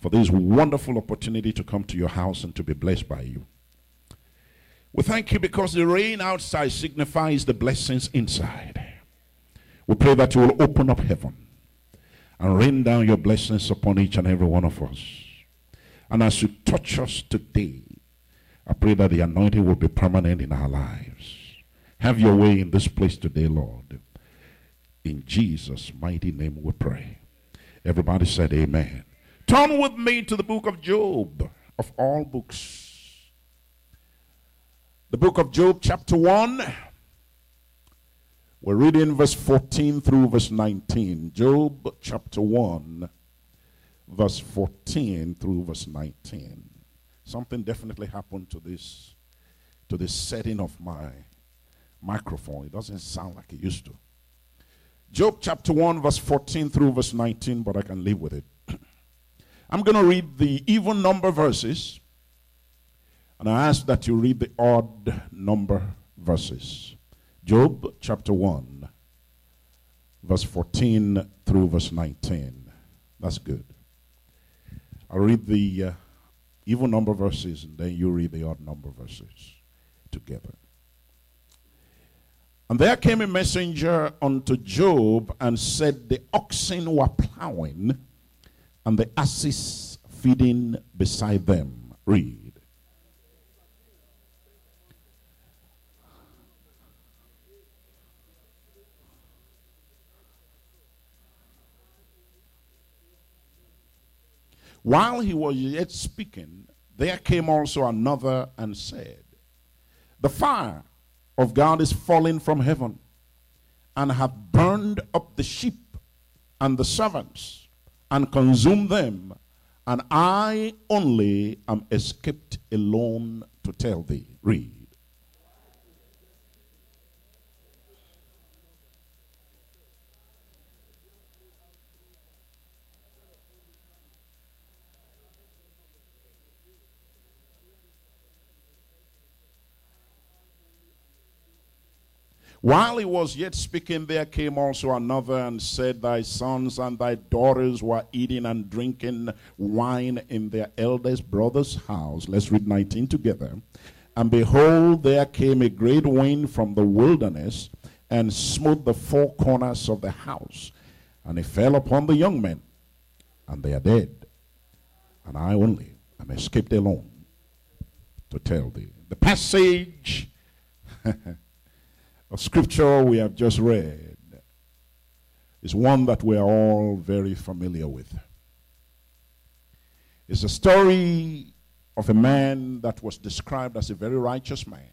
for this wonderful opportunity to come to your house and to be blessed by you. We thank you because the rain outside signifies the blessings inside. We pray that you will open up heaven and rain down your blessings upon each and every one of us. And as you touch us today, I pray that the anointing will be permanent in our lives. Have your way in this place today, Lord. In Jesus' mighty name we pray. Everybody said amen. Turn with me to the book of Job, of all books. The book of Job, chapter 1. We're reading verse 14 through verse 19. Job, chapter 1, verse 14 through verse 19. Something definitely happened to this, to this setting of my microphone. It doesn't sound like it used to. Job chapter 1, verse 14 through verse 19, but I can live with it. I'm going to read the even number verses, and I ask that you read the odd number verses. Job chapter 1, verse 14 through verse 19. That's good. I'll read the uh, even number verses, and then you read the odd number verses together. And there came a messenger unto Job and said, The oxen were plowing, and the asses feeding beside them. Read. While he was yet speaking, there came also another and said, The fire of God is falling from heaven and have burned up the sheep and the servants and consume them, and I only am escaped alone to tell thee. Read. While he was yet speaking, there came also another and said, Thy sons and thy daughters were eating and drinking wine in their eldest brother's house. Let's read 19 together. And behold, there came a great wind from the wilderness and smote the four corners of the house. And it fell upon the young men, and they are dead. And I only am escaped alone to tell thee. The passage. of scripture we have just read is one that we are all very familiar with. It's a story of a man that was described as a very righteous man.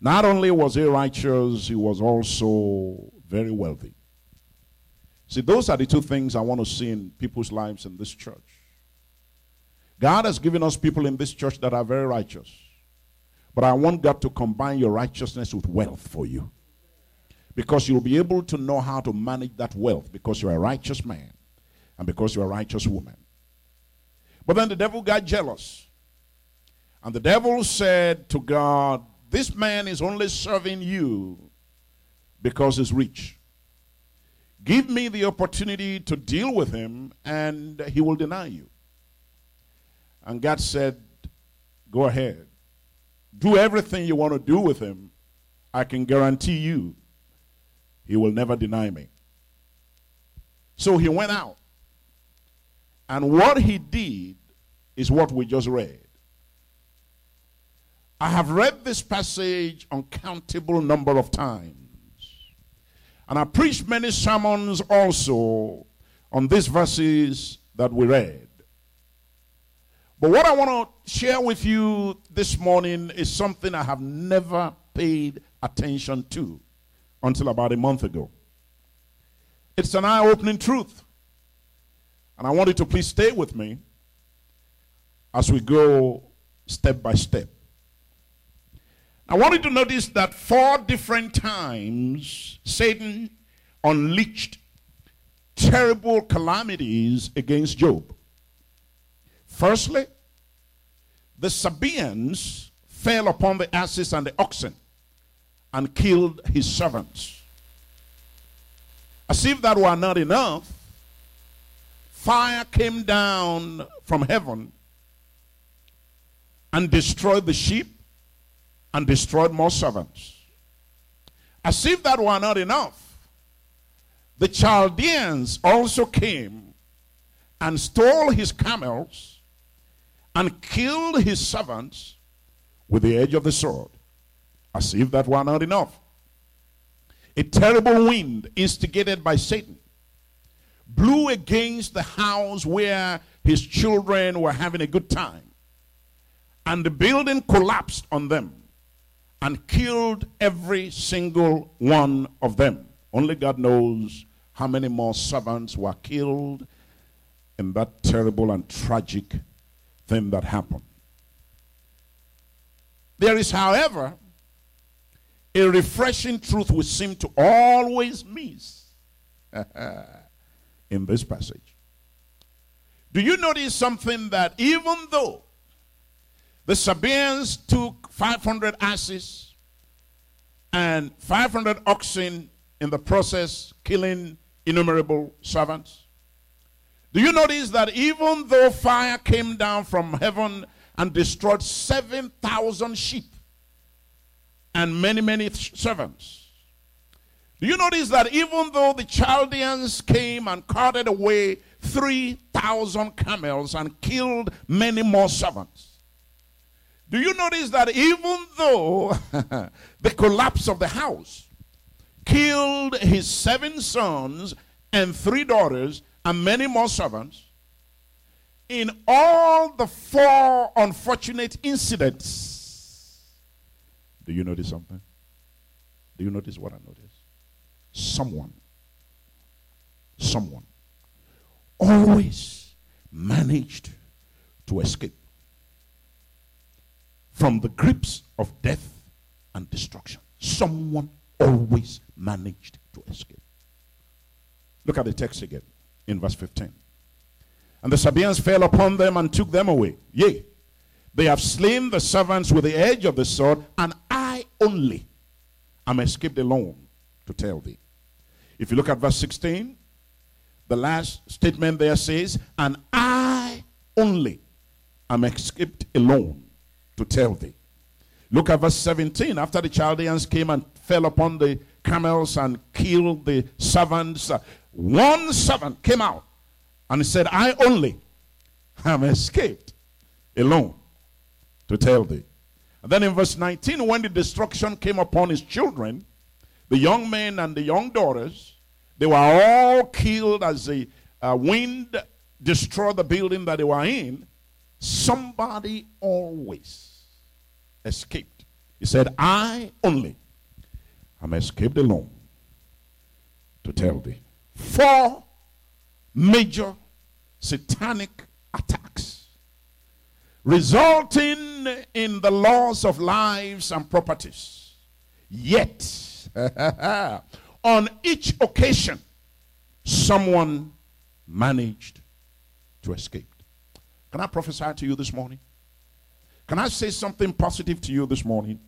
Not only was he righteous, he was also very wealthy. See, those are the two things I want to see in people's lives in this church. God has given us people in this church that are very righteous. But I want God to combine your righteousness with wealth for you. Because you'll be able to know how to manage that wealth because you're a righteous man and because you're a righteous woman. But then the devil got jealous. And the devil said to God, This man is only serving you because he's rich. Give me the opportunity to deal with him, and he will deny you. And God said, Go ahead do everything you want to do with him, I can guarantee you he will never deny me. So he went out. And what he did is what we just read. I have read this passage uncountable number of times. And I preached many sermons also on these verses that we read. But what I want to share with you this morning is something I have never paid attention to until about a month ago. It's an eye opening truth. And I want you to please stay with me as we go step by step. I want you to notice that four different times Satan unleashed terrible calamities against Job. Firstly, the Sabaeans fell upon the asses and the oxen and killed his servants. As if that were not enough, fire came down from heaven and destroyed the sheep and destroyed more servants. As if that were not enough, the Chaldeans also came and stole his camels and killed his servants with the edge of the sword. As if that were not enough, a terrible wind instigated by Satan blew against the house where his children were having a good time. And the building collapsed on them and killed every single one of them. Only God knows how many more servants were killed in that terrible and tragic thing that happened. There is, however, a refreshing truth we seem to always miss in this passage. Do you notice something that even though the Sabaeans took 500 asses and 500 oxen in the process, killing innumerable servants? Do you notice that even though fire came down from heaven and destroyed 7,000 sheep and many, many servants, do you notice that even though the Chaldeans came and carted away 3,000 camels and killed many more servants? Do you notice that even though the collapse of the house killed his seven sons and three daughters and many more servants, in all the four unfortunate incidents, do you notice something? Do you notice what I noticed? someone, someone always managed to escape from the grips of death and destruction. Someone always managed to escape. Look at the text again in verse 15. And the Sabaeans fell upon them and took them away. Yea, they have slain the servants with the edge of the sword, and I only am escaped alone to tell thee. If you look at verse 16, the last statement there says, And I only am escaped alone to tell thee. Look at verse 17. After the Chaldeans came and fell upon the camels and killed the servants, one servant came out and said, I only have escaped alone to tell thee. And then in verse 19, when the destruction came upon his children, the young men and the young daughters, they were all killed as the uh, wind destroyed the building that they were in. Somebody always escaped. He said, I only am escaped alone to tell thee. Four major satanic attacks resulting in the loss of lives and properties. Yet, on each occasion, someone managed to escape. Can I prophesy to you this morning? Can I say something positive to you this morning?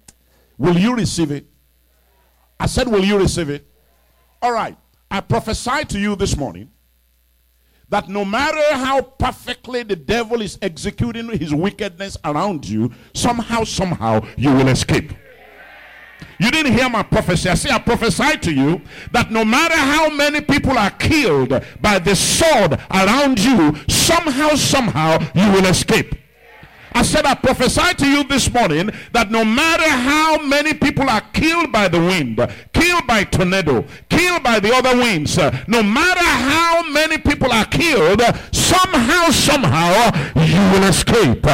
Will you receive it? I said, Will you receive it? All right. I prophesy to you this morning that no matter how perfectly the devil is executing his wickedness around you, somehow, somehow, you will escape. You didn't hear my prophecy. I say I prophesy to you that no matter how many people are killed by the sword around you, somehow, somehow, you will escape. I said, I prophesy to you this morning that no matter how many people are killed by the wind, killed by tornado, killed by the other winds, no matter how many people are killed, somehow, somehow, you will escape.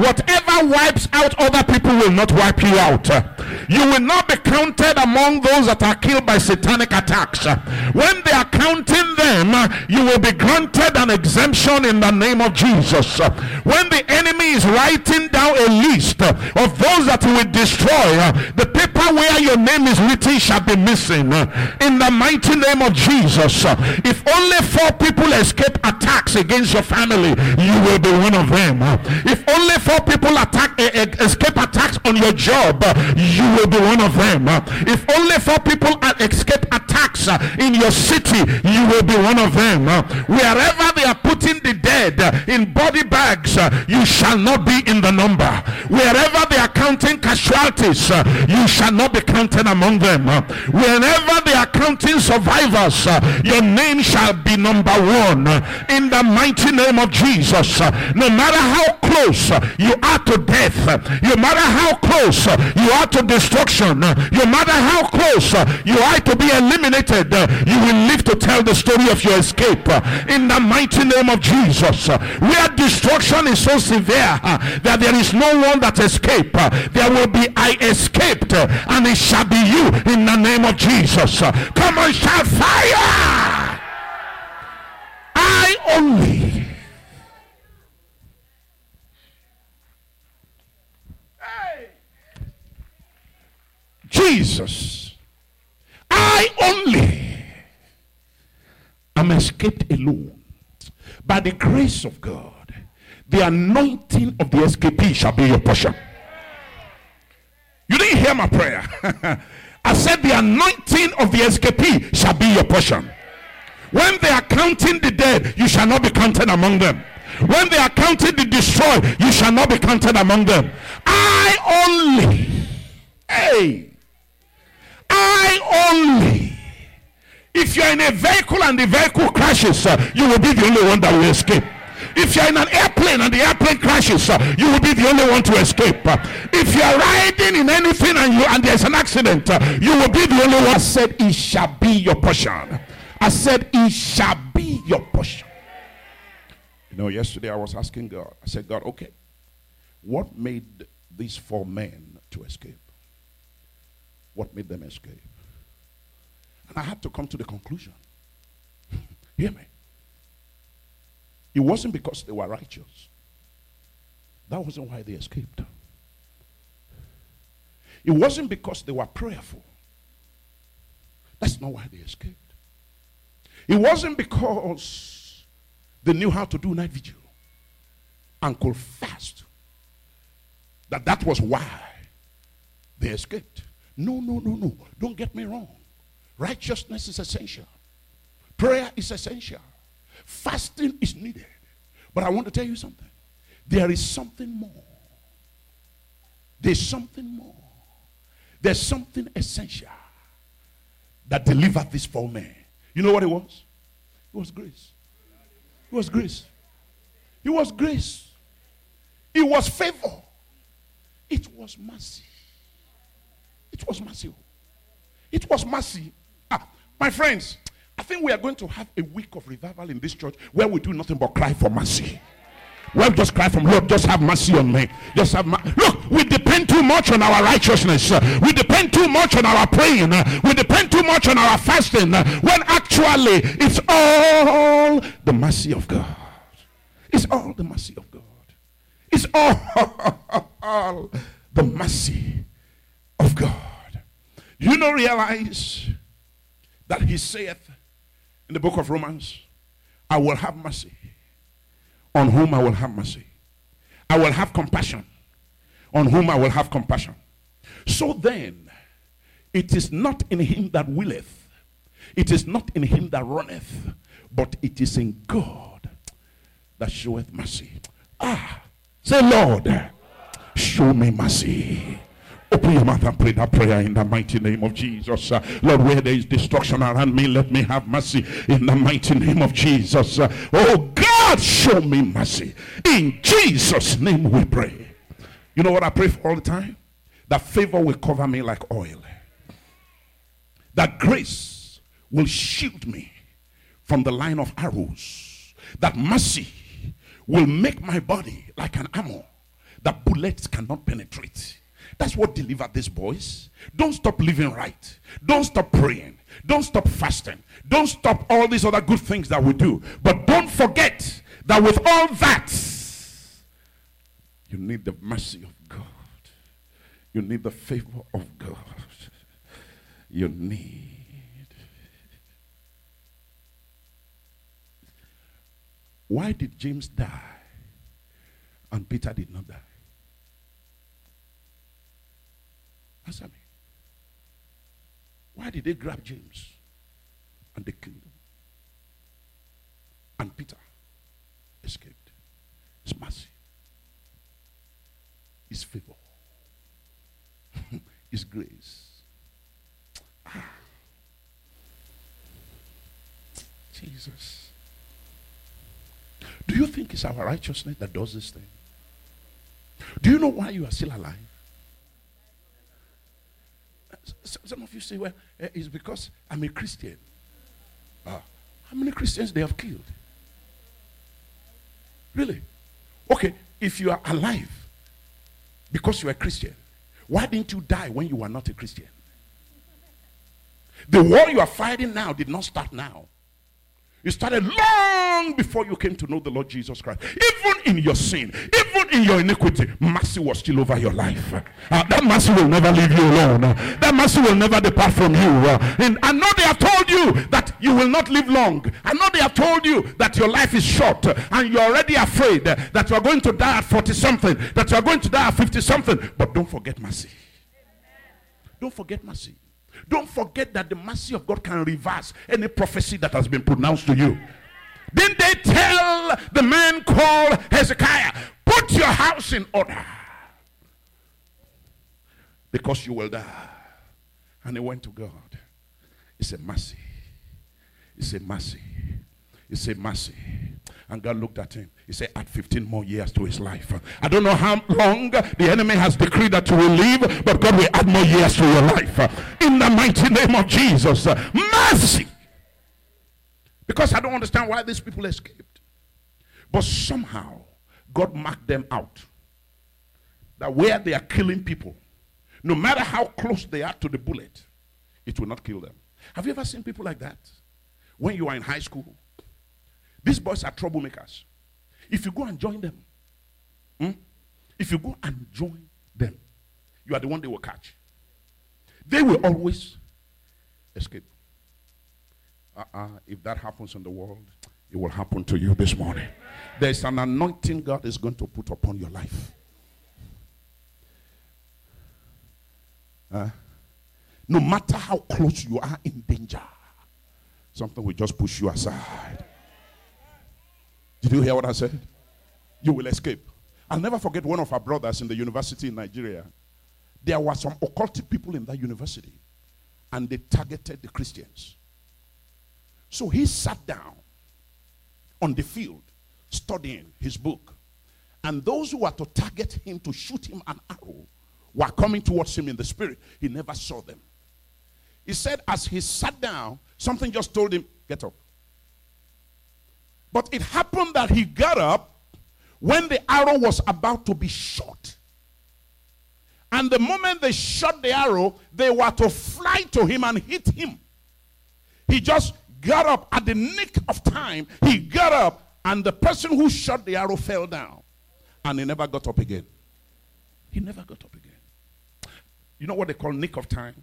Whatever wipes out other people will not wipe you out. You will not be counted among those that are killed by satanic attacks. When they are counting them, you will be granted an exemption in the name of Jesus. When the enemy is writing down a list of those that he will destroy, the paper where your name is written shall be missing. In the mighty name of Jesus. If only four people escape attacks against your family, you will be one of them. If only four people attack eh, eh, escape attacks on your job, you will be one of them. If only four people escape attacks Uh, in your city, you will be one of them. Uh, wherever they are putting the dead uh, in body bags, you shall not be in the number. Wherever they are counting casualties, you shall not be counted among them. Wherever they are counting survivors, your name shall be number one. In the mighty name of Jesus, no matter how close you are to death, no matter how close you are to destruction, no matter how close you are to be eliminated, Uh, you will live to tell the story of your escape. Uh, in the mighty name of Jesus, uh, where destruction is so severe that there is no one that escape, there will be I escaped, and it shall be you in the name of Jesus. Come on, shout fire! I only. Jesus, I only am escaped alone by the grace of God. The anointing of the escapee shall be your portion. You didn't hear my prayer. I said the anointing of the escapee shall be your portion. When they are counting the dead, you shall not be counted among them. When they are counting the destroyed, you shall not be counted among them. I only, hey, I only. If you're in a vehicle and the vehicle crashes, uh, you will be the only one that will escape. If you're in an airplane and the airplane crashes, uh, you will be the only one to escape. If you're riding in anything and you and there's an accident, uh, you will be the only one. I said, "It shall be your portion." I said, "It shall be your portion." You know, yesterday I was asking God. I said, "God, okay, what made these four men to escape? What made them escape?" And I had to come to the conclusion. Hear me. It wasn't because they were righteous. That wasn't why they escaped. It wasn't because they were prayerful. That's not why they escaped. It wasn't because they knew how to do night vigil and could fast. That that was why they escaped. No, no, no, no. Don't get me wrong. Righteousness is essential. Prayer is essential. Fasting is needed. But I want to tell you something. There is something more. There's something more. There's something essential that delivered this four men. You know what it was? It was grace. It was grace. It was grace. It was favor. It was mercy. It was mercy. It was mercy. Ah, my friends, I think we are going to have a week of revival in this church where we do nothing but cry for mercy. We'll just cry from Lord, just have mercy on me. Just have mer- look, we depend too much on our righteousness. We depend too much on our praying. We depend too much on our fasting. When actually it's all the mercy of God. It's all the mercy of God. It's all the mercy of God. You don't realize that he saith in the book of Romans, I will have mercy on whom I will have mercy. I will have compassion on whom I will have compassion. So then, it is not in him that willeth, it is not in him that runneth, but it is in God that showeth mercy. Ah, say, Lord, show me mercy. Open your mouth and pray that prayer in the mighty name of Jesus. Lord, where there is destruction around me, let me have mercy in the mighty name of Jesus. Oh God, show me mercy. In Jesus' name we pray. You know what I pray for all the time? That favor will cover me like oil. That grace will shield me from the line of arrows. That mercy will make my body like an armor that bullets cannot penetrate. That's what delivered these boys. Don't stop living right. Don't stop praying. Don't stop fasting. Don't stop all these other good things that we do. But don't forget that with all that, you need the mercy of God. You need the favor of God. You need. Why did James die and Peter did not die? Answer me. Why did they grab James and the kingdom? And Peter escaped. It's mercy. It's favor. it's grace. Ah. Jesus. Do you think it's our righteousness that does this thing? Do you know why you are still alive? Some of you say, well, eh, it's because I'm a Christian. Ah, how many Christians they have killed? Really? Okay, if you are alive because you are a Christian, why didn't you die when you were not a Christian? The war you are fighting now did not start now. It started long before you came to know the Lord Jesus Christ. Even in your sin, even in your iniquity, mercy was still over your life. Uh, that mercy will never leave you alone. Uh, that mercy will never depart from you. Uh, and I know they have told you that you will not live long. I know they have told you that your life is short and you're already afraid that you are going to die at 40 something, that you are going to die at 50 something. But don't forget mercy. Don't forget mercy. Don't forget that the mercy of God can reverse any prophecy that has been pronounced to you. Didn't they tell the man called Hezekiah, put your house in order because you will die? And he went to God. He said, Mercy. He said, Mercy. He said, Mercy. And God looked at him. He said, add 15 more years to his life. I don't know how long the enemy has decreed that you will live, but God will add more years to your life. In the mighty name of Jesus. Mercy. Because I don't understand why these people escaped. But somehow, God marked them out. That where they are killing people, no matter how close they are to the bullet, it will not kill them. Have you ever seen people like that? When you are in high school, these boys are troublemakers. If you go and join them, hmm? if you go and join them, you are the one they will catch. They will always escape. Uh-uh. If that happens in the world, it will happen to you this morning. There's an anointing God is going to put upon your life. No matter how close you are in danger, something will just push you aside. Did you hear what I said? You will escape. I'll never forget one of our brothers in the university in Nigeria. There were some occultic people in that university, and they targeted the Christians. So he sat down on the field studying his book. And those who were to target him to shoot him an arrow were coming towards him in the spirit. He never saw them. He said, as he sat down, something just told him, Get up. But it happened that he got up when the arrow was about to be shot. And the moment they shot the arrow, they were to fly to him and hit him. He just got up at the nick of time. He got up, and the person who shot the arrow fell down. And he never got up again. He never got up again. You know what they call nick of time?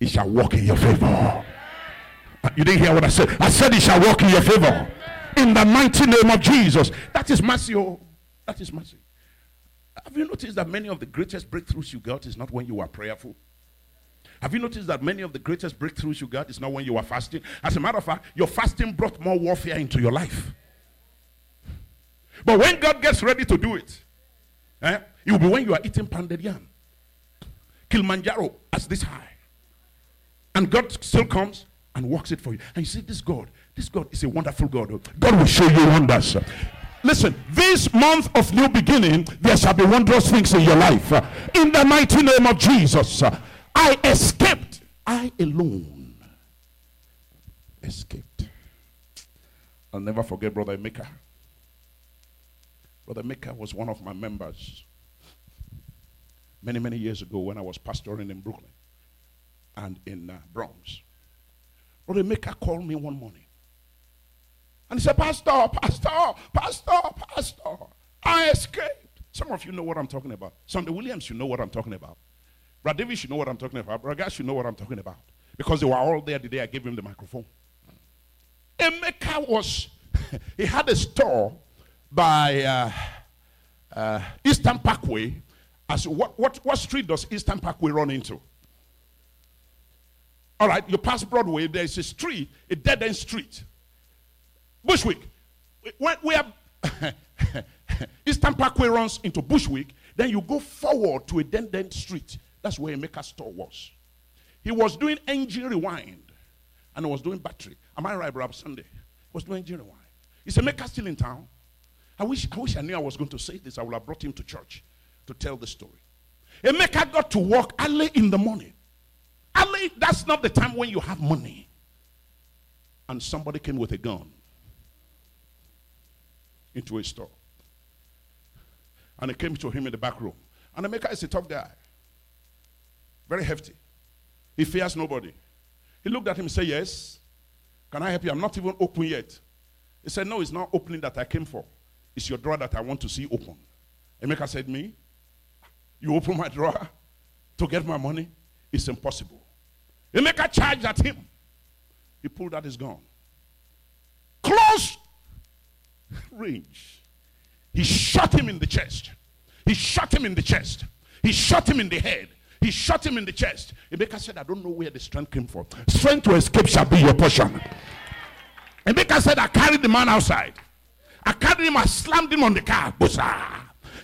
It shall walk in your favor. You didn't hear what I said. I said it shall work in your favor. In the mighty name of Jesus. That is mercy. Oh. That is mercy. Have you noticed that many of the greatest breakthroughs you got is not when you are prayerful? Have you noticed that many of the greatest breakthroughs you got is not when you are fasting? As a matter of fact, your fasting brought more warfare into your life. But when God gets ready to do it, eh, it will be when you are eating pounded yam. Kilimanjaro as this high. And God still comes and works it for you. And you see, this God, this God is a wonderful God. God will show you wonders. Listen, this month of new beginning, there shall be wondrous things in your life. In the mighty name of Jesus, I escaped. I alone escaped. I'll never forget Brother Emeka. Brother Emeka was one of my members many, many years ago when I was pastoring in Brooklyn and in uh, Bronx. Brother Emeka called me one morning. And he said, Pastor, Pastor, Pastor, Pastor, I escaped. Some of you know what I'm talking about. Sunday Williams, you know what I'm talking about. Brad Davis, you know what I'm talking about. Brad Gas, you know what I'm talking about. Because they were all there the day I gave him the microphone. Emeka was, he had a store by uh, uh, Eastern Parkway. As what, what, what street does Eastern Parkway run into? All right, you pass Broadway, there's a street, a dead end street. Bushwick. When we have Eastern Parkway runs into Bushwick, then you go forward to a dead end street That's where Emeka's store was. He was doing engine rewind and he was doing battery. Am I right, Brother Sunday? He was doing engine rewind. Is Emeka still in town? I wish, I wish I knew I was going to say this. I would have brought him to church to tell the story. A Emeka got to work early in the morning. Early, that's not the time when you have money. And somebody came with a gun into a store. And he came to him in the back room. And Emeka is a tough guy. Very hefty. He fears nobody. He looked at him and said, Yes. Can I help you? I'm not even open yet. He said, No, it's not opening that I came for. It's your drawer that I want to see open. Emeka said, Me? You open my drawer to get my money? It's impossible. Emeka charged at him. He pulled out his gun. Close range. He shot him in the chest. He shot him in the chest. He shot him in the head. He shot him in the chest. Emeka said, I don't know where the strength came from. Strength to escape shall be your portion. Emeka said, I carried the man outside. I carried him, I slammed him on the car. Busa.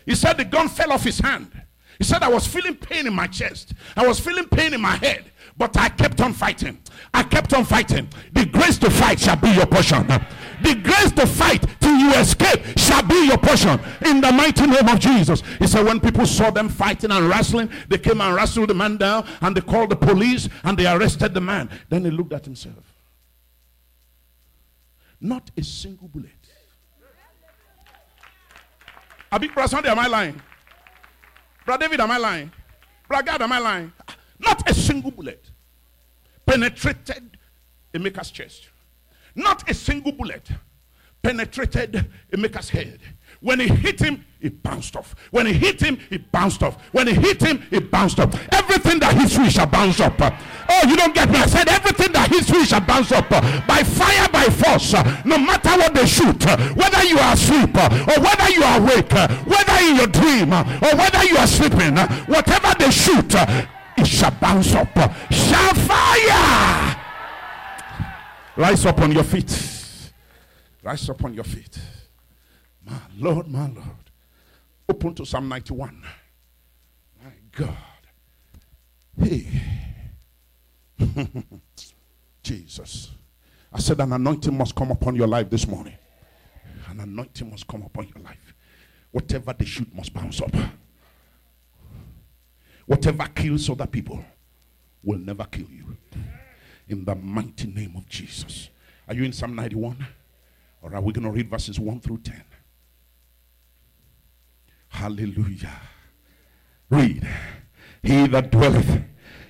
He said the gun fell off his hand. He said, I was feeling pain in my chest. I was feeling pain in my head. But I kept on fighting. I kept on fighting. The grace to fight shall be your portion. The grace to fight till you escape shall be your portion. In the mighty name of Jesus. He said, when people saw them fighting and wrestling, they came and wrestled the man down and they called the police and they arrested the man. Then he looked at himself. Not a single bullet. A big Brother Sunday, am I lying? Brother David, am I lying? Brother God, am I lying? Not a single bullet penetrated Emeka's chest. Not a single bullet penetrated Emeka's head. When he hit him, it bounced off. When he hit him, it bounced off. When he hit him, it bounced off. Everything that hits you shall bounce up. Oh, you don't get me. I said everything that hits you shall bounce up. By fire, by force. No matter what they shoot. Whether you are asleep or whether you are awake. Whether in your dream or whether you are sleeping. Whatever they shoot, it shall bounce up. Shall fire. Rise up on your feet. Rise up on your feet. My Lord, my Lord. Open to Psalm 91. My God. Hey. Jesus. I said an anointing must come upon your life this morning. An anointing must come upon your life. Whatever they shoot must bounce up. Whatever kills other people will never kill you. In the mighty name of Jesus. Are you in Psalm 91? Or are we going to read verses 1 through 10? Hallelujah. Read. He that dwelleth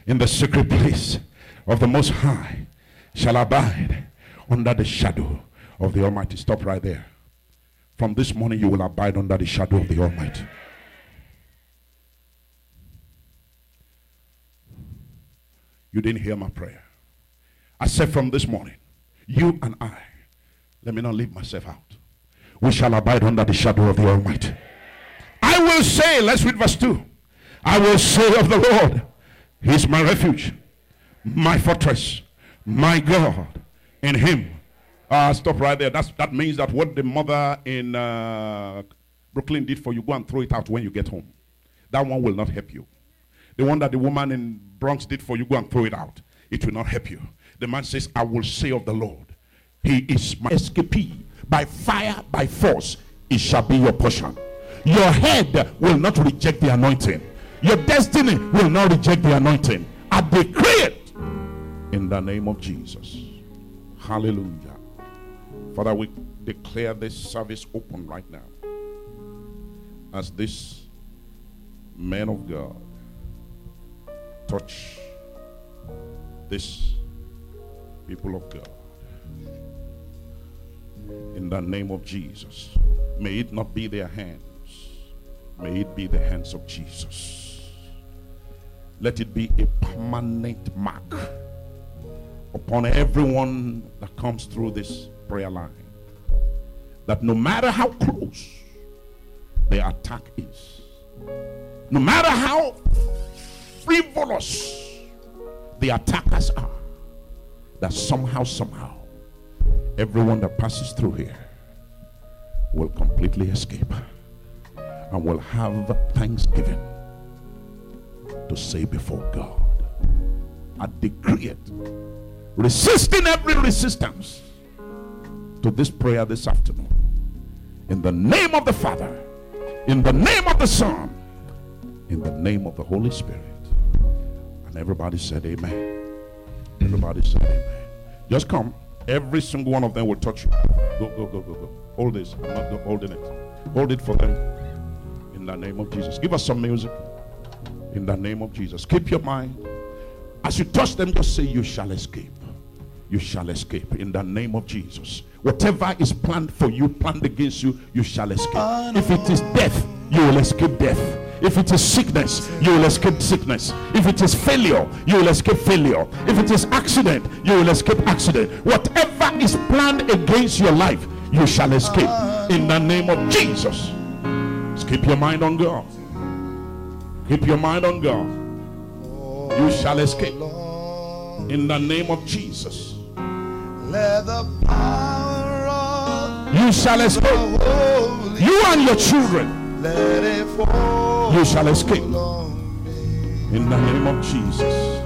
in the secret place of the Most High shall abide under the shadow of the Almighty. Stop right there. From this morning, you will abide under the shadow of the Almighty. You didn't hear my prayer. I said from this morning, you and I, let me not leave myself out. We shall abide under the shadow of the Almighty. I will say, let's read verse 2. I will say of the Lord, He is my refuge, my fortress, my God. In Him. Uh, stop right there. That's, that means that what the mother in uh, Brooklyn did for you, go and throw it out when you get home. That one will not help you. The one that the woman in Bronx did for you, go and throw it out. It will not help you. The man says, I will say of the Lord, He is my escapee. By fire, by force, it shall be your portion. Your head will not reject the anointing. Your destiny will not reject the anointing. I decree it in the name of Jesus. Hallelujah. Father, we declare this service open right now. As this man of God touch this people of God. In the name of Jesus. May it not be their hands. May it be the hands of Jesus. Let it be a permanent mark upon everyone that comes through this prayer line. That no matter how close the attack is, no matter how frivolous the attackers are, that somehow, somehow, everyone that passes through here will completely escape and will have thanksgiving to say before God. I decree it. Resisting every resistance to this prayer this afternoon. In the name of the Father, in the name of the Son, in the name of the Holy Spirit. And everybody said, Amen. Everybody said, Amen. Just come. Every single one of them will touch you. Go, go, go, go, go. Hold this. I'm not holding it. Hold it for them. In the name of Jesus. Give us some music. In the name of Jesus. Keep your mind. As you touch them, just say, You shall escape. You shall escape. In the name of Jesus. Whatever is planned for you, planned against you, you shall escape. If it is death, you will escape death. If it is sickness, you will escape sickness. If it is failure, you will escape failure. If it is accident, you will escape accident. Whatever is planned against your life, you shall escape. In the name of Jesus. Just keep your mind on God. Keep your mind on God. You shall escape. In the name of Jesus. Let the power of You shall escape. You and your children. let it fall You shall escape. In the name of Jesus.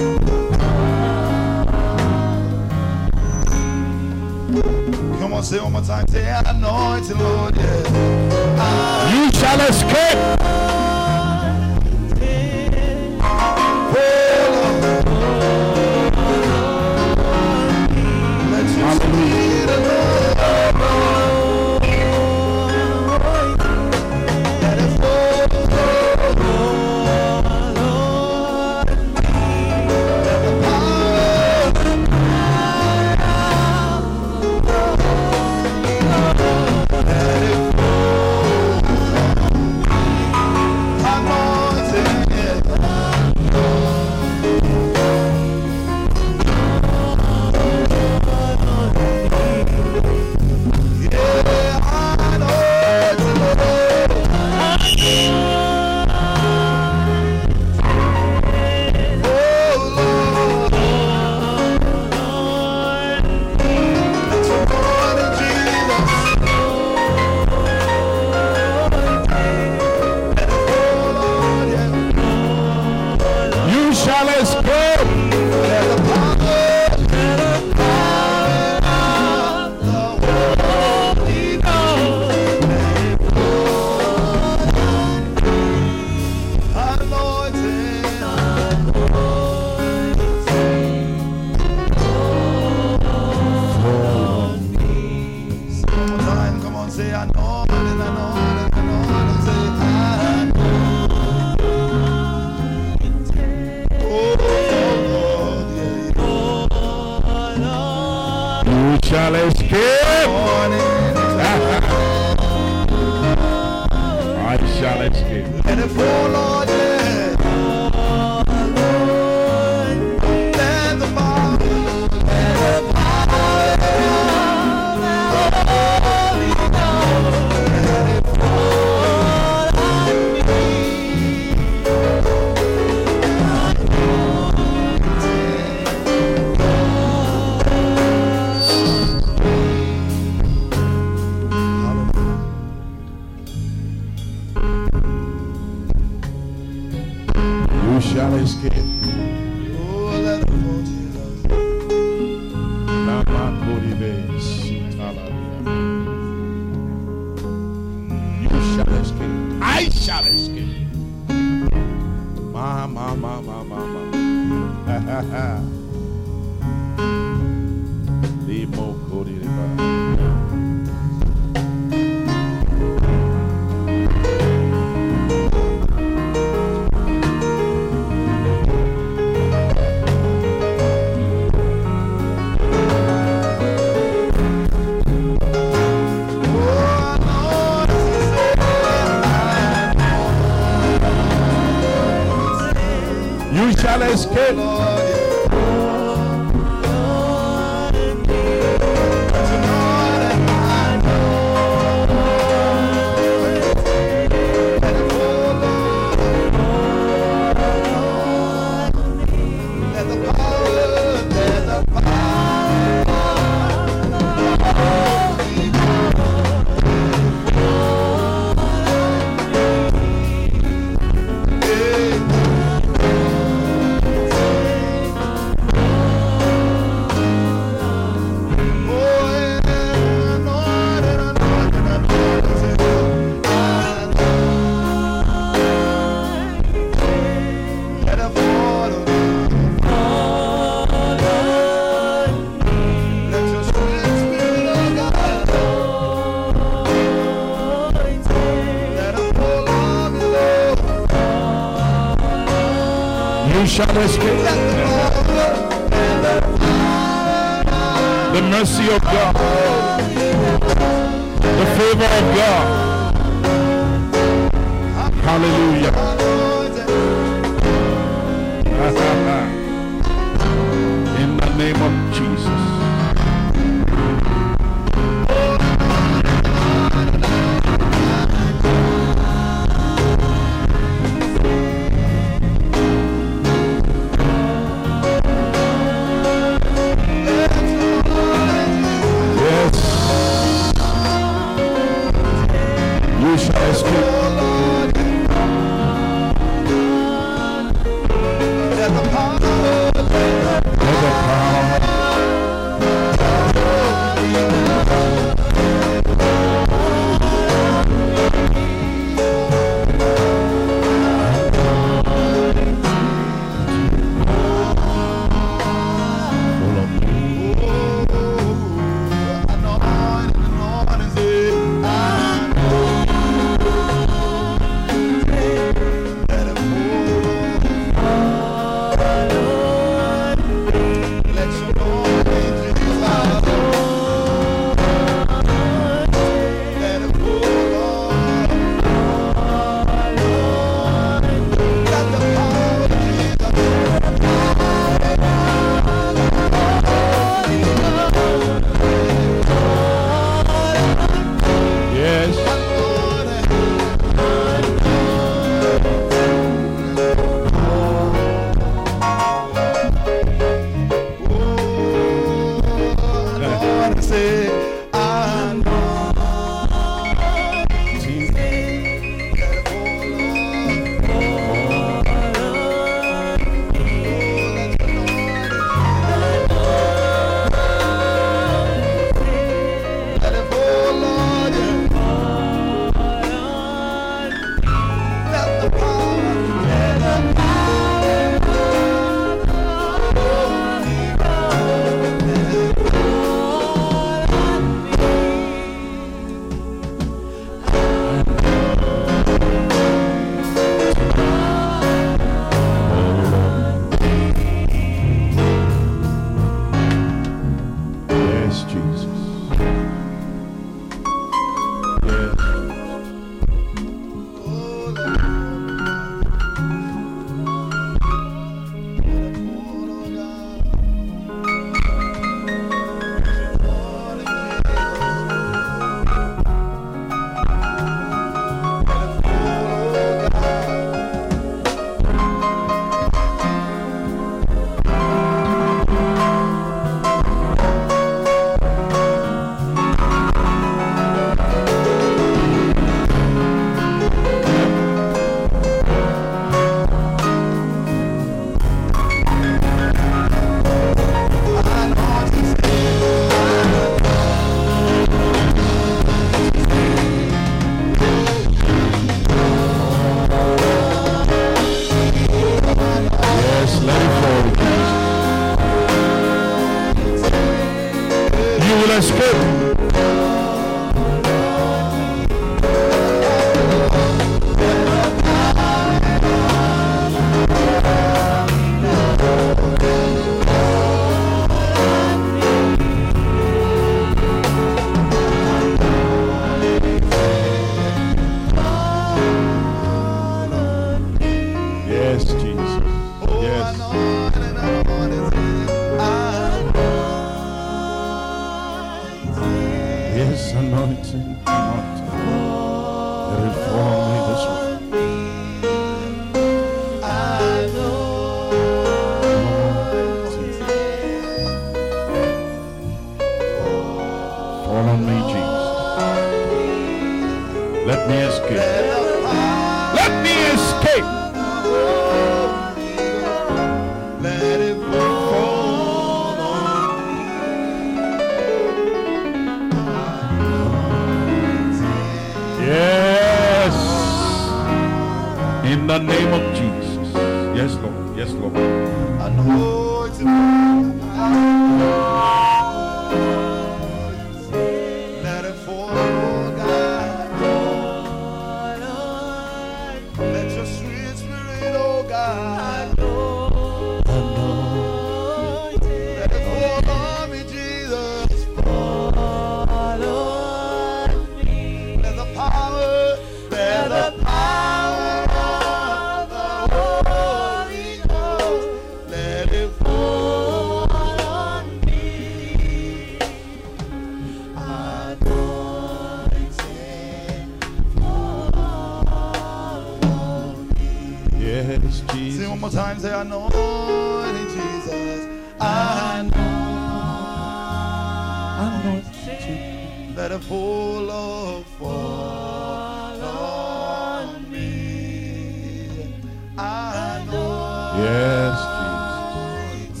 Let it fall, oh, fall on me. Anointing. Yes, Jesus.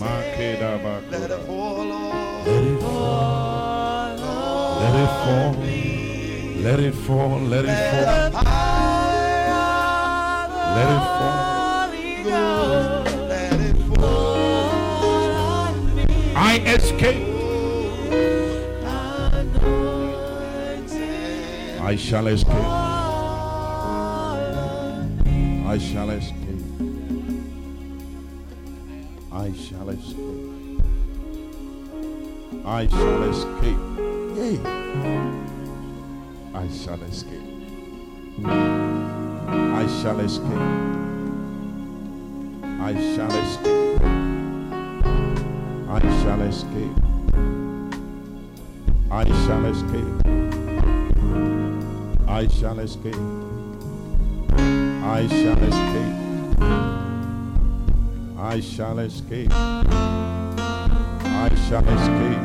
Let it fall, Let it fall. Let it fall. Let it fall. Let it fall. let it fall. let it fall. I escape. I shall escape. I shall escape. I shall escape. I shall escape. Yay. I shall escape. I shall escape. I shall escape. I shall escape. I shall escape. I shall escape. I shall escape. I shall escape. I shall escape.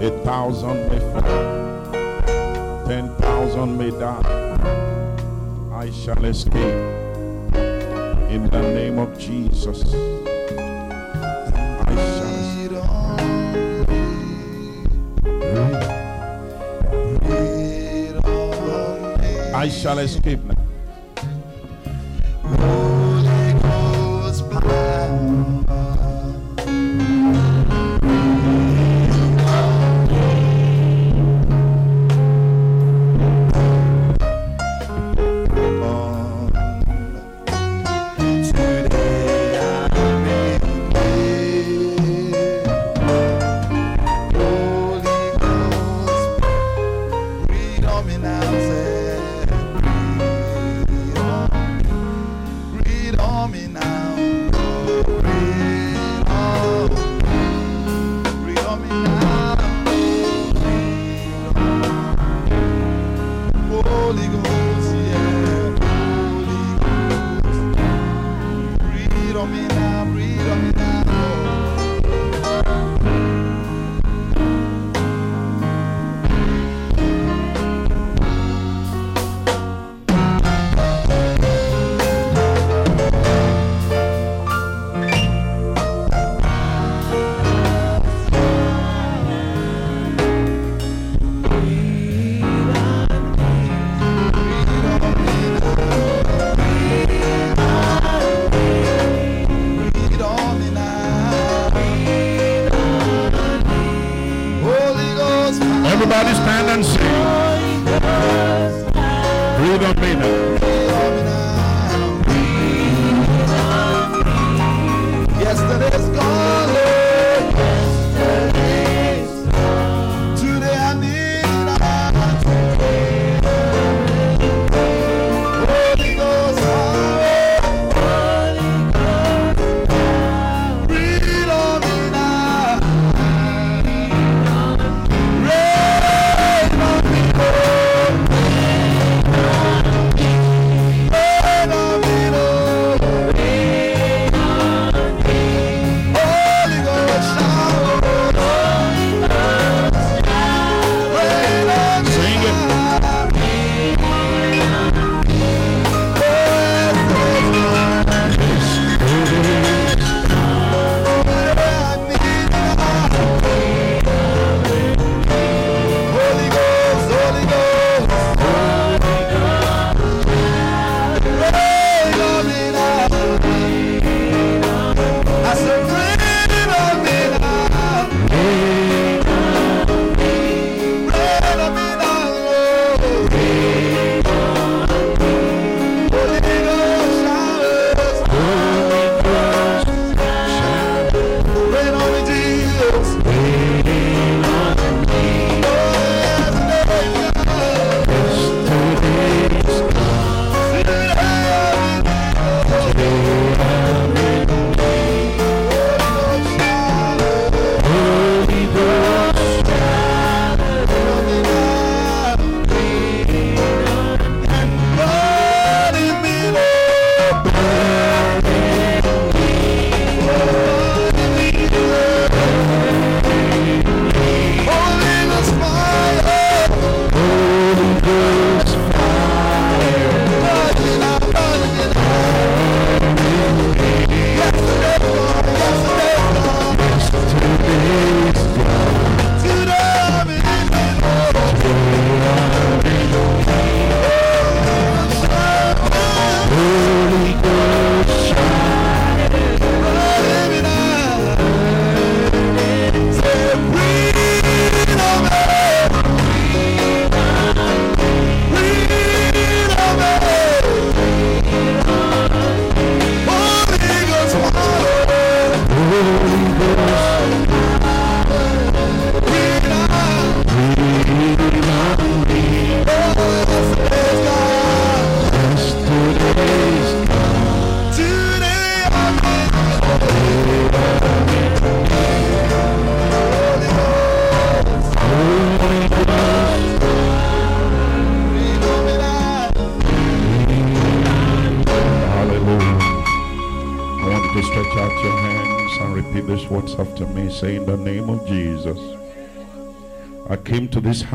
A thousand may fall, ten thousand may die. I shall escape. In the name of Jesus. I shall escape now.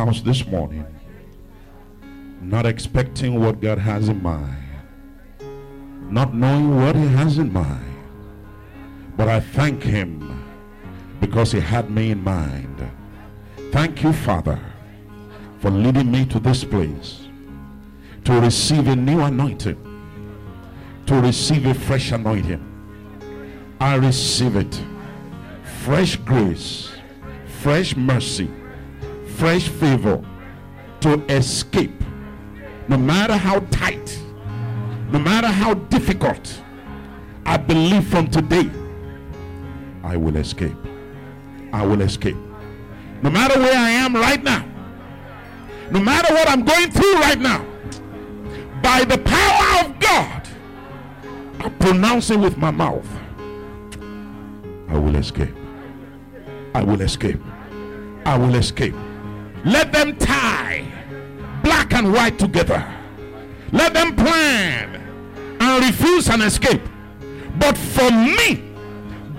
House this morning not expecting what God has in mind, not knowing what He has in mind, but I thank Him because He had me in mind. Thank you, Father, for leading me to this place to receive a new anointing, to receive a fresh anointing. I receive it. Fresh grace, fresh mercy, fresh favor to escape. No matter how tight, no matter how difficult, I believe from today, I will escape. I will escape. No matter where I am right now, no matter what I'm going through right now, by the power of God, I pronounce it with my mouth. I will escape. I will escape. I will escape. Let them tie black and white together. Let them plan and refuse an escape. But for me,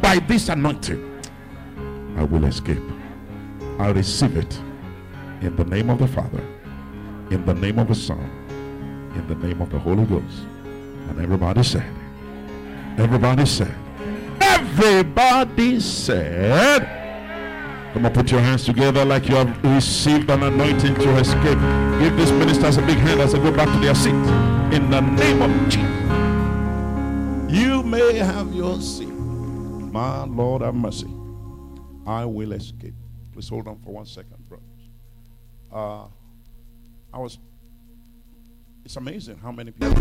by this anointing, I will escape. I receive it in the name of the Father, in the name of the Son, in the name of the Holy Ghost. And everybody said, everybody said, everybody said, Come on, put your hands together like you have received an anointing to escape. Give these ministers a big hand as they go back to their seat. In the name of Jesus. You may have your seat. My Lord have mercy. I will escape. Please hold on for one second, brothers. Uh, I was. It's amazing how many people.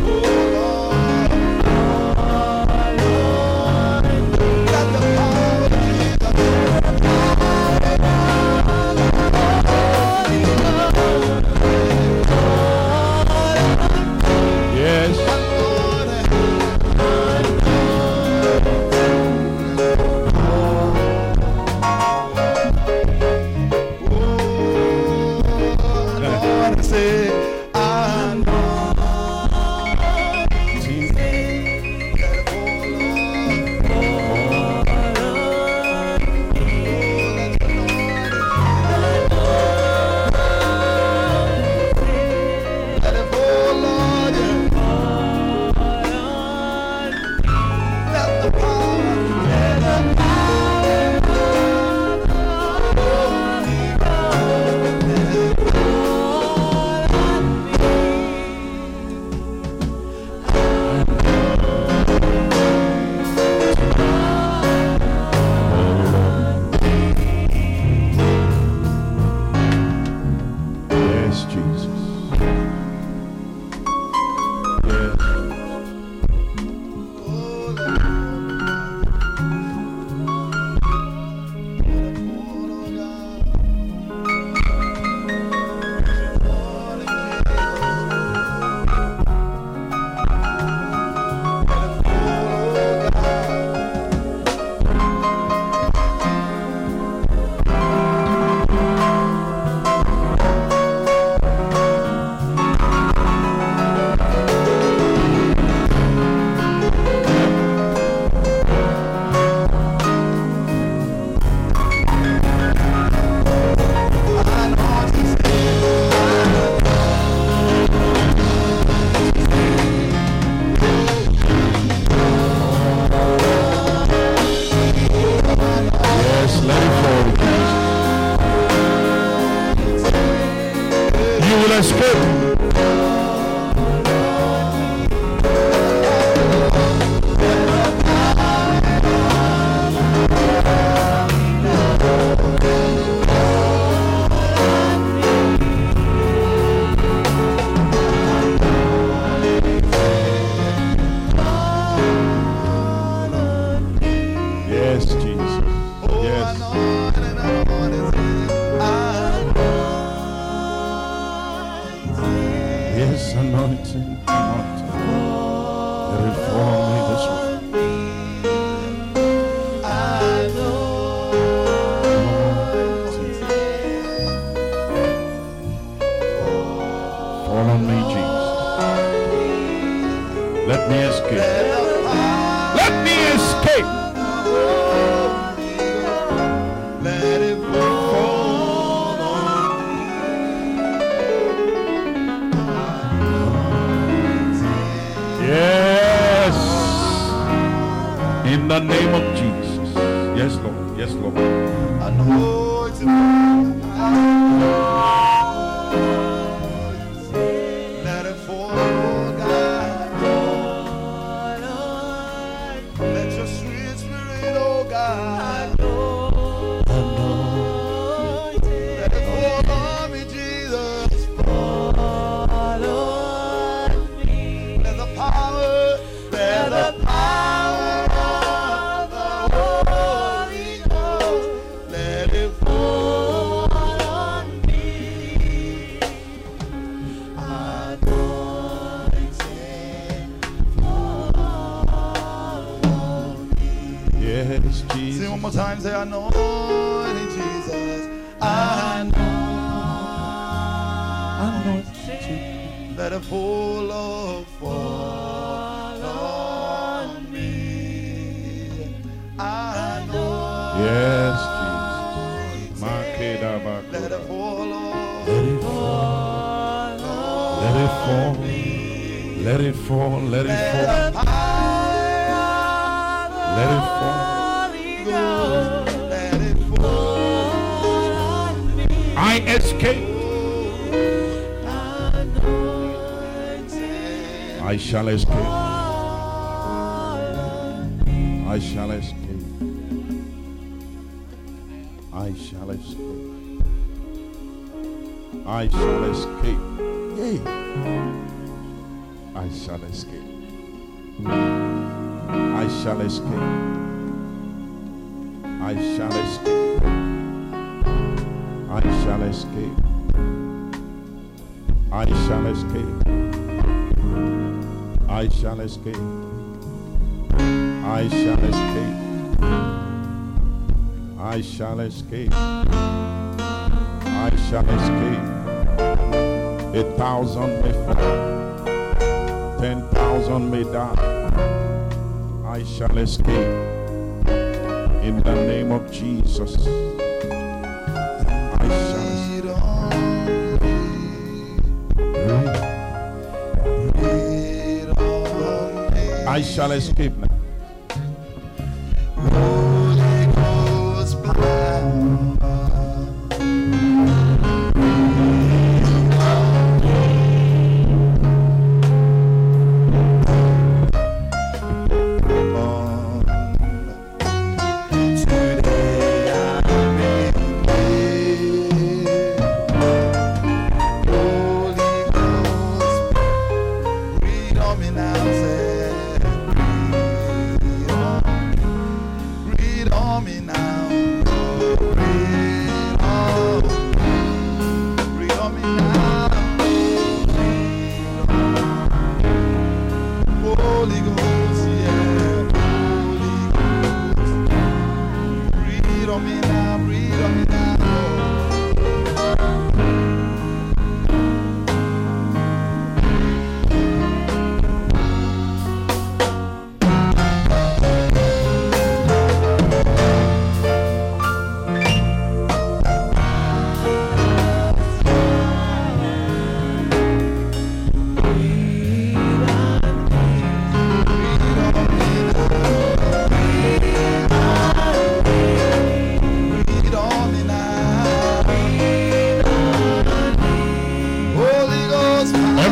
shall escape. I shall escape. I shall escape. I shall escape. I shall escape. I shall escape. I shall escape. I shall escape. I shall escape. A thousand may fall Ten thousand may die, I shall escape. In the name of Jesus, I shall escape. I shall escape now.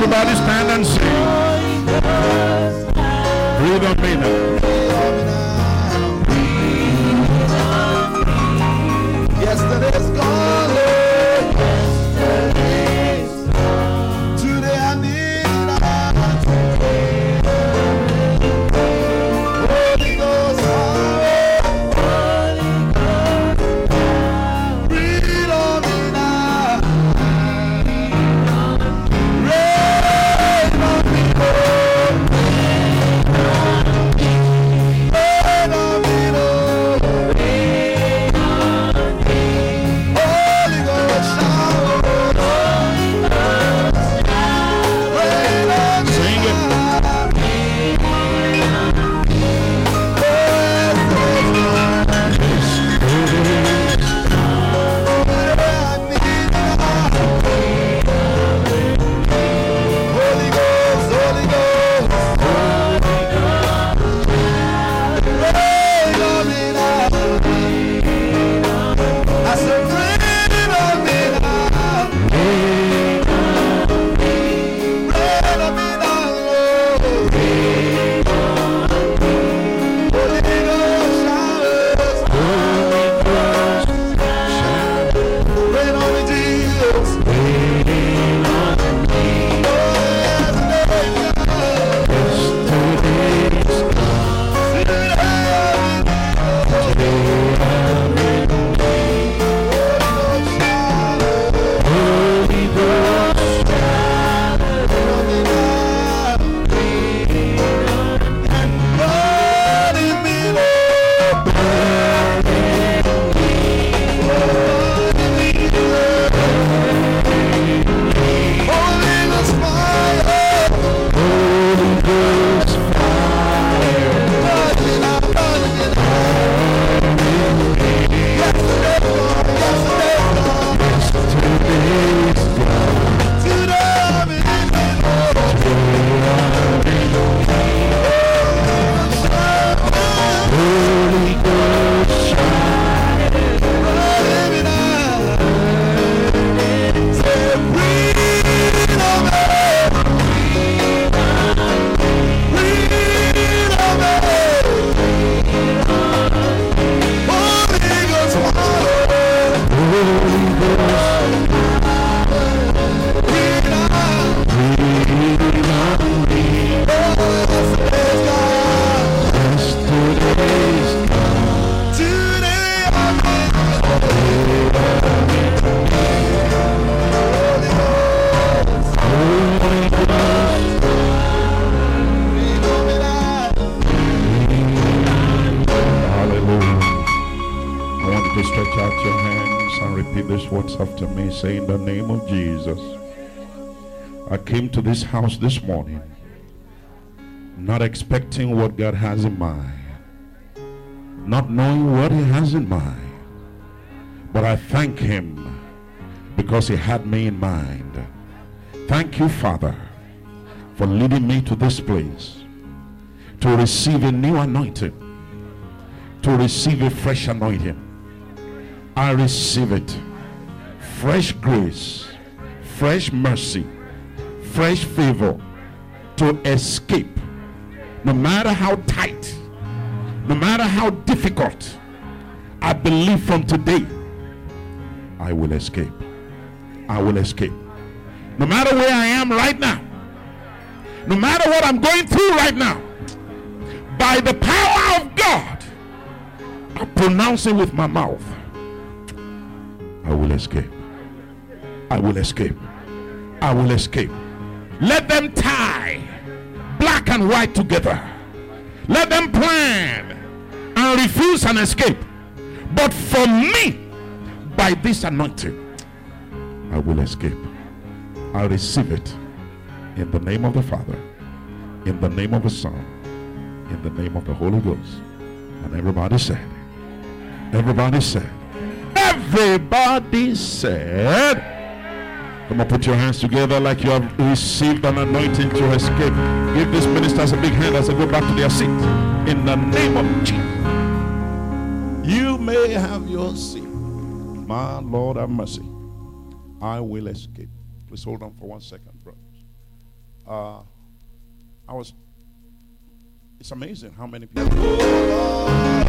Everybody stand and sing. Breathe on me now. House this morning not expecting what God has in mind, not knowing what He has in mind. But I thank Him because He had me in mind. Thank you, Father, for leading me to this place to receive a new anointing to receive a fresh anointing. I receive it. Fresh grace, fresh mercy, fresh favor to escape. No matter how tight, no matter how difficult, I believe from today, I will escape. I will escape. No matter where I am right now, no matter what I'm going through right now, by the power of God, I pronounce it with my mouth. I will escape. I will escape. I will escape. Let them tie black and white together. Let them plan and refuse and escape. But for me, by this anointing, I will escape. I receive it in the name of the Father, in the name of the Son, in the name of the Holy Ghost. And everybody said, Everybody said. Everybody said. Come on, put your hands together like you have received an anointing to escape. Give these ministers a big hand as they go back to their seat. In the name of Jesus. You may have your seat. My Lord have mercy. I will escape. Please hold on for one second, brothers. Uh, I was. It's amazing how many people.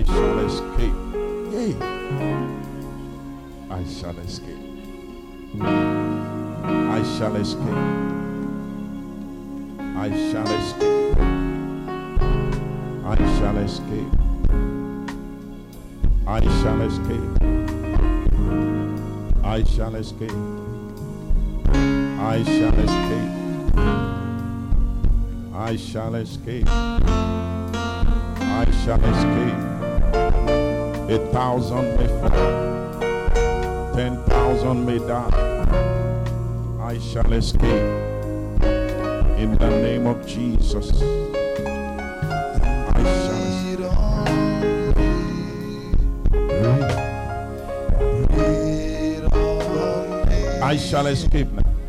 I shall escape. Yay! I shall escape. I shall escape. I shall escape. I shall escape. I shall escape. I shall escape. I shall escape. I shall escape. I shall escape. A thousand may fall, ten thousand may die. I shall escape in the name of Jesus. I shall escape. Hmm? I shall escape now.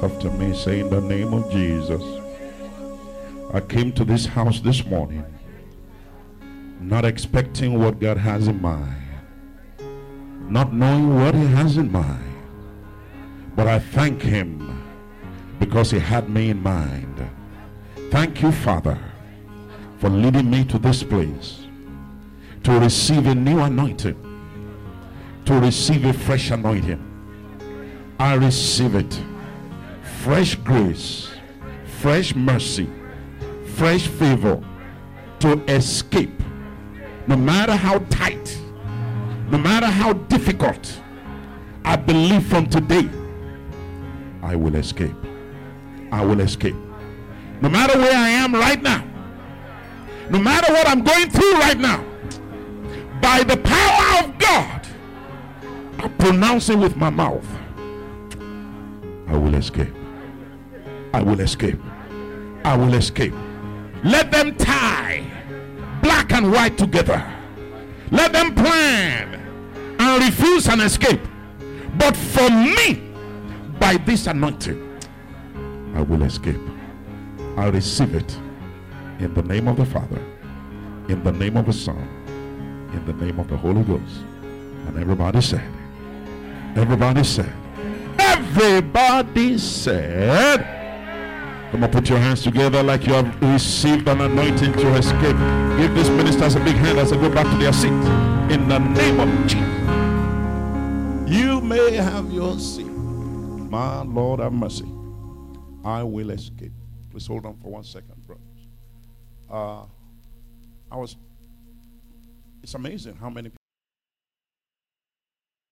Words after me. Say, In the name of Jesus, I came to this house this morning not expecting what God has in mind, not knowing what He has in mind. But I thank Him because He had me in mind. Thank you, Father, for leading me to this place to receive a new anointing, to receive a fresh anointing. I receive it. Fresh grace, fresh mercy, fresh favor to escape. No matter how tight, no matter how difficult, I believe from today, I will escape. I will escape. No matter where I am right now, no matter what I'm going through right now, by the power of God, I pronounce it with my mouth. I will escape. I will escape. I will escape. Let them tie black and white together. Let them plan and refuse and escape. But for me, by this anointing, I will escape. I receive it in the name of the Father, in the name of the Son, in the name of the Holy Ghost. And everybody said, everybody said, everybody said, Come on, put your hands together like you have received an anointing to escape. Give these ministers a big hand as they go back to their seat. In the name of Jesus. You may have your seat. My Lord have mercy. I will escape. Please hold on for one second, brothers. Uh, I was. It's amazing how many